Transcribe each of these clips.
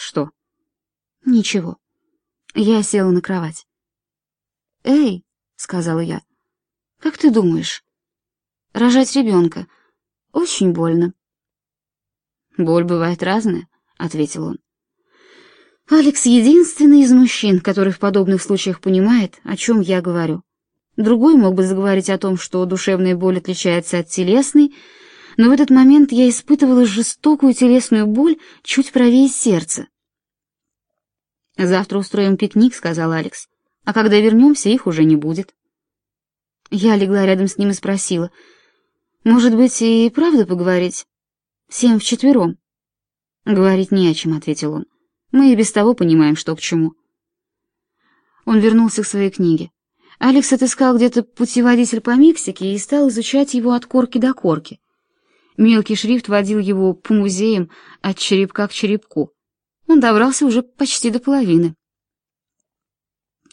Что? Ничего. Я села на кровать. «Эй», — сказала я, — «как ты думаешь, рожать ребенка очень больно?» «Боль бывает разная», — ответил он. Алекс единственный из мужчин, который в подобных случаях понимает, о чем я говорю. Другой мог бы заговорить о том, что душевная боль отличается от телесной, но в этот момент я испытывала жестокую телесную боль чуть правее сердца. «Завтра устроим пикник», — сказал Алекс. «А когда вернемся, их уже не будет». Я легла рядом с ним и спросила, «Может быть, и правда поговорить? Всем вчетвером?» «Говорить не о чем», — ответил он. «Мы и без того понимаем, что к чему». Он вернулся к своей книге. Алекс отыскал где-то путеводитель по Мексике и стал изучать его от корки до корки. Мелкий шрифт водил его по музеям от черепка к черепку. Он добрался уже почти до половины.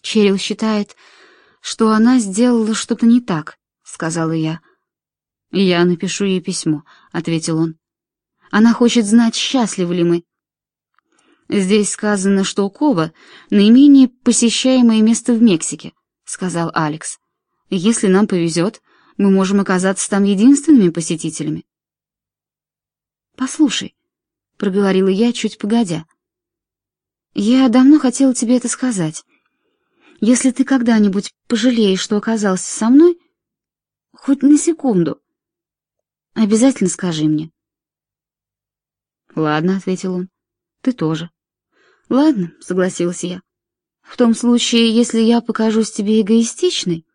Черил считает, что она сделала что-то не так, сказала я. Я напишу ей письмо, ответил он. Она хочет знать, счастливы ли мы. Здесь сказано, что Кова наименее посещаемое место в Мексике сказал Алекс. Если нам повезет, мы можем оказаться там единственными посетителями. Послушай, проговорила я чуть погодя. Я давно хотела тебе это сказать. Если ты когда-нибудь пожалеешь, что оказался со мной, хоть на секунду, обязательно скажи мне. Ладно, ответил он. Ты тоже. Ладно, согласилась я. В том случае, если я покажусь тебе эгоистичной.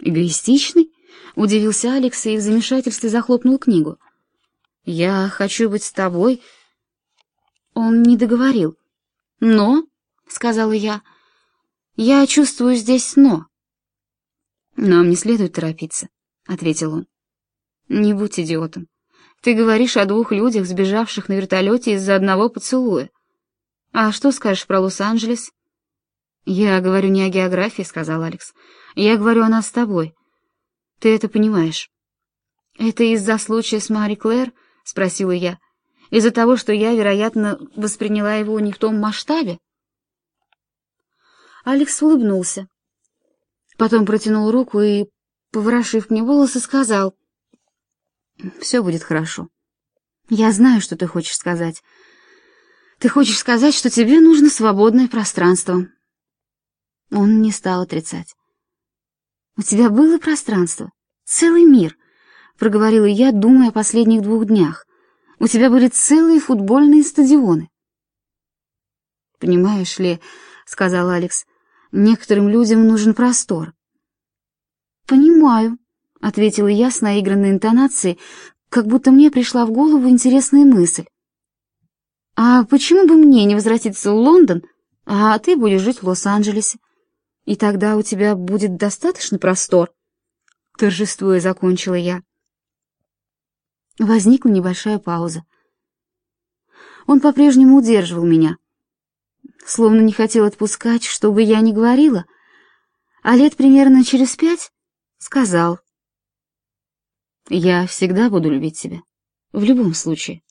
Эгоистичной? Удивился Алекс и в замешательстве захлопнул книгу. Я хочу быть с тобой. Он не договорил. Но, сказала я, я чувствую здесь но. Нам не следует торопиться, ответил он. Не будь идиотом. Ты говоришь о двух людях, сбежавших на вертолете из-за одного поцелуя. А что скажешь про Лос-Анджелес? «Я говорю не о географии», — сказал Алекс. «Я говорю о нас с тобой. Ты это понимаешь». «Это из-за случая с Мари Клэр?» — спросила я. «Из-за того, что я, вероятно, восприняла его не в том масштабе?» Алекс улыбнулся. Потом протянул руку и, поворошив мне волосы, сказал. «Все будет хорошо. Я знаю, что ты хочешь сказать. Ты хочешь сказать, что тебе нужно свободное пространство, он не стал отрицать. «У тебя было пространство, целый мир», — проговорила я, думая о последних двух днях. «У тебя были целые футбольные стадионы». «Понимаешь ли», — сказал Алекс, — «некоторым людям нужен простор». «Понимаю», — ответила я с наигранной интонацией, как будто мне пришла в голову интересная мысль. «А почему бы мне не возвратиться в Лондон, а ты будешь жить в Лос-Анджелесе? И тогда у тебя будет достаточно простор. Торжествуя, закончила я. Возникла небольшая пауза. Он по-прежнему удерживал меня, словно не хотел отпускать, чтобы я не говорила, а лет примерно через пять сказал. «Я всегда буду любить тебя, в любом случае».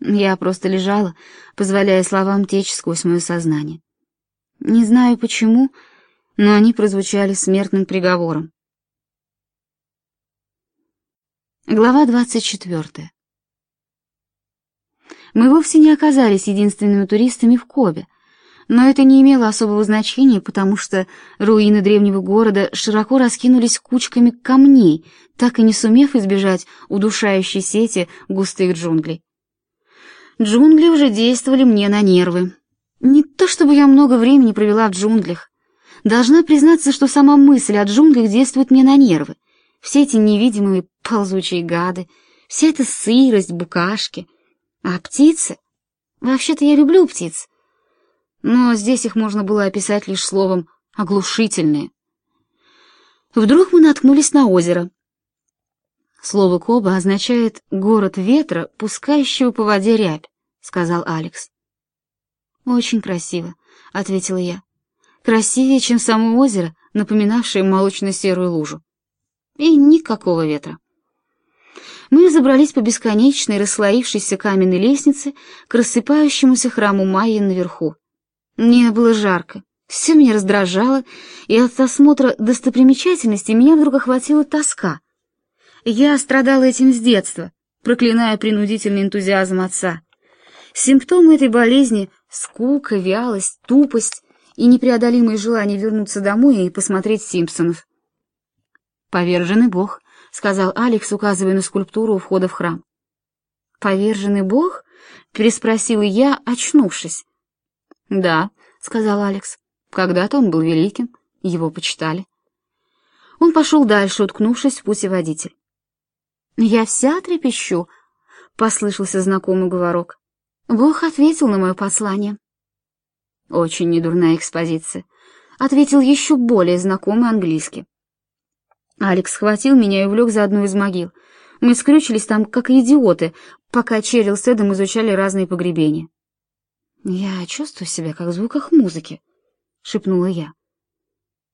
Я просто лежала, позволяя словам течь сквозь мое сознание. Не знаю почему, но они прозвучали смертным приговором. Глава двадцать четвертая. Мы вовсе не оказались единственными туристами в Кобе, но это не имело особого значения, потому что руины древнего города широко раскинулись кучками камней, так и не сумев избежать удушающей сети густых джунглей. Джунгли уже действовали мне на нервы. Не то чтобы я много времени провела в джунглях. Должна признаться, что сама мысль о джунглях действует мне на нервы. Все эти невидимые ползучие гады, вся эта сырость, букашки. А птицы? Вообще-то я люблю птиц. Но здесь их можно было описать лишь словом «оглушительные». Вдруг мы наткнулись на озеро. Слово «коба» означает «город ветра, пускающего по воде рябь», — сказал Алекс. «Очень красиво», — ответила я. «Красивее, чем само озеро, напоминавшее молочно-серую лужу. И никакого ветра». Мы забрались по бесконечной, расслоившейся каменной лестнице к рассыпающемуся храму Майи наверху. Мне было жарко, все меня раздражало, и от осмотра достопримечательностей меня вдруг охватила тоска. Я страдала этим с детства, проклиная принудительный энтузиазм отца. Симптомы этой болезни — скука, вялость, тупость и непреодолимое желание вернуться домой и посмотреть «Симпсонов». «Поверженный бог», — сказал Алекс, указывая на скульптуру у входа в храм. «Поверженный бог?» — переспросила я, очнувшись. «Да», — сказал Алекс, — «когда-то он был великим, его почитали». Он пошел дальше, уткнувшись в путеводитель. «Я вся трепещу», — послышался знакомый говорок. Бог ответил на мое послание. «Очень недурная экспозиция», — ответил еще более знакомый английский. Алекс схватил меня и увлек за одну из могил. Мы скрючились там, как идиоты, пока Черил с Эдом изучали разные погребения. «Я чувствую себя, как в звуках музыки», — шепнула я.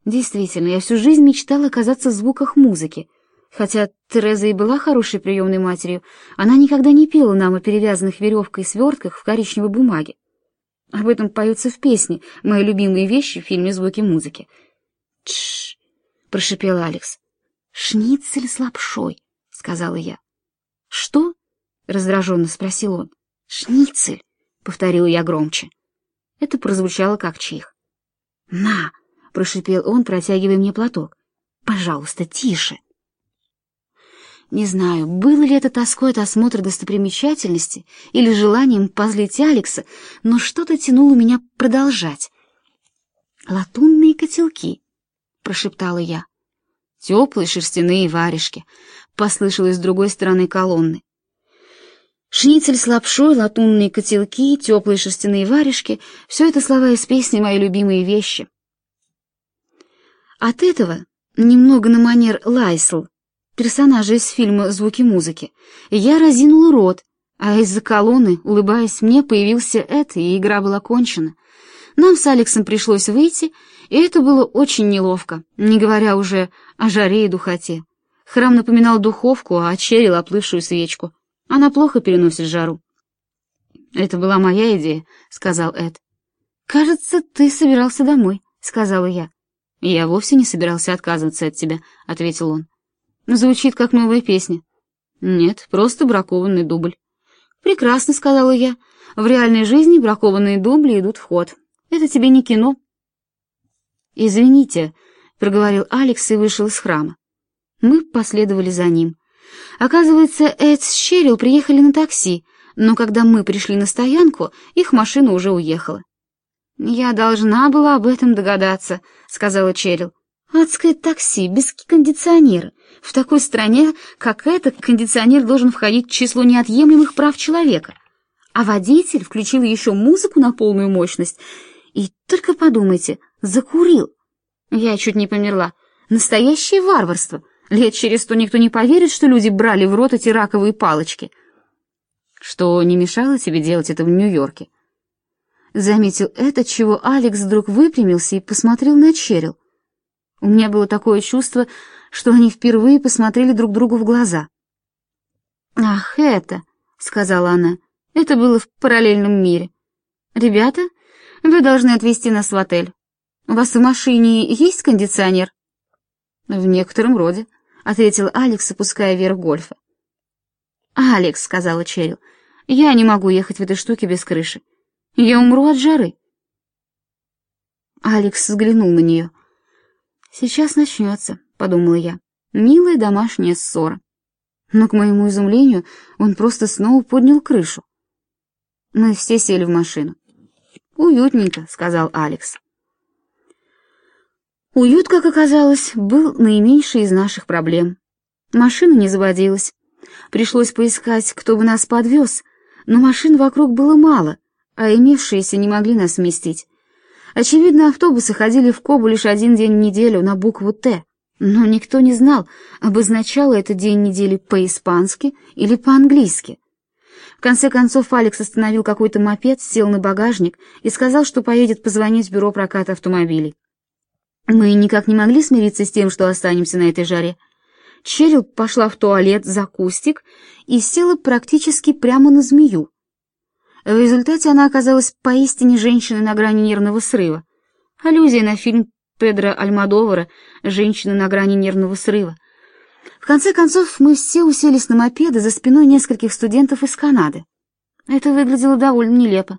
Действительно, я всю жизнь мечтала оказаться в звуках музыки. Хотя Тереза и была хорошей приемной матерью, она никогда не пела нам о перевязанных веревкой свертках в коричневой бумаге. Об этом поется в песне «Мои любимые вещи» в фильме «Звуки музыки». «Тш!» — прошепел Алекс. «Шницель с лапшой», — сказала я. «Что?» — раздраженно спросил он. «Шницель», — повторила я громче. Это прозвучало как чих. «На!» — прошипел он, протягивая мне платок. «Пожалуйста, тише!» Не знаю, было ли это тоской от осмотра достопримечательности или желанием позлить Алекса, но что-то тянуло меня продолжать. «Латунные котелки», — прошептала я. Теплые шерстяные варежки, послышалось с другой стороны колонны. Шницель с лапшой, латунные котелки, теплые шерстяные варежки — все это слова из песни «Мои любимые вещи». От этого, немного на манер Лайсел, персонажа из фильма «Звуки музыки», я разинула рот, а из-за колонны, улыбаясь мне, появился Эд, и игра была кончена. Нам с Алексом пришлось выйти, и это было очень неловко, не говоря уже о жаре и духоте. Храм напоминал духовку, а черил оплывшую свечку. Она плохо переносит жару. «Это была моя идея», — сказал Эд. «Кажется, ты собирался домой», — сказала я. «Я вовсе не собирался отказываться от тебя», — ответил он. «Звучит как новая песня». «Нет, просто бракованный дубль». «Прекрасно», — сказала я. «В реальной жизни бракованные дубли идут в ход. Это тебе не кино». «Извините», — проговорил Алекс и вышел из храма. Мы последовали за ним. Оказывается, Эд с Щерил приехали на такси, но когда мы пришли на стоянку, их машина уже уехала. «Я должна была об этом догадаться», — сказала Черил. «Адское такси, без кондиционера. В такой стране, как эта, кондиционер должен входить в число неотъемлемых прав человека. А водитель включил еще музыку на полную мощность. И только подумайте, закурил. Я чуть не померла. Настоящее варварство. Лет через сто никто не поверит, что люди брали в рот эти раковые палочки. Что не мешало тебе делать это в Нью-Йорке? Заметил это, чего Алекс вдруг выпрямился и посмотрел на Черил. У меня было такое чувство, что они впервые посмотрели друг другу в глаза. «Ах, это!» — сказала она. «Это было в параллельном мире. Ребята, вы должны отвезти нас в отель. У вас в машине есть кондиционер?» «В некотором роде», — ответил Алекс, опуская вверх гольфа. «Алекс», — сказала Черил, — «я не могу ехать в этой штуке без крыши. Я умру от жары». Алекс взглянул на нее. «Сейчас начнется», — подумала я. «Милая домашняя ссора». Но, к моему изумлению, он просто снова поднял крышу. Мы все сели в машину. «Уютненько», — сказал Алекс. Уют, как оказалось, был наименьшей из наших проблем. Машина не заводилась. Пришлось поискать, кто бы нас подвез, но машин вокруг было мало, а имевшиеся не могли нас вместить. Очевидно, автобусы ходили в Кобу лишь один день в неделю на букву «Т», но никто не знал, обозначало это день недели по-испански или по-английски. В конце концов Алекс остановил какой-то мопед, сел на багажник и сказал, что поедет позвонить в бюро проката автомобилей. Мы никак не могли смириться с тем, что останемся на этой жаре. Черил пошла в туалет за кустик и села практически прямо на змею. В результате она оказалась поистине женщиной на грани нервного срыва. Аллюзия на фильм Педро Альмадовара «Женщина на грани нервного срыва». В конце концов, мы все уселись на мопеды за спиной нескольких студентов из Канады. Это выглядело довольно нелепо.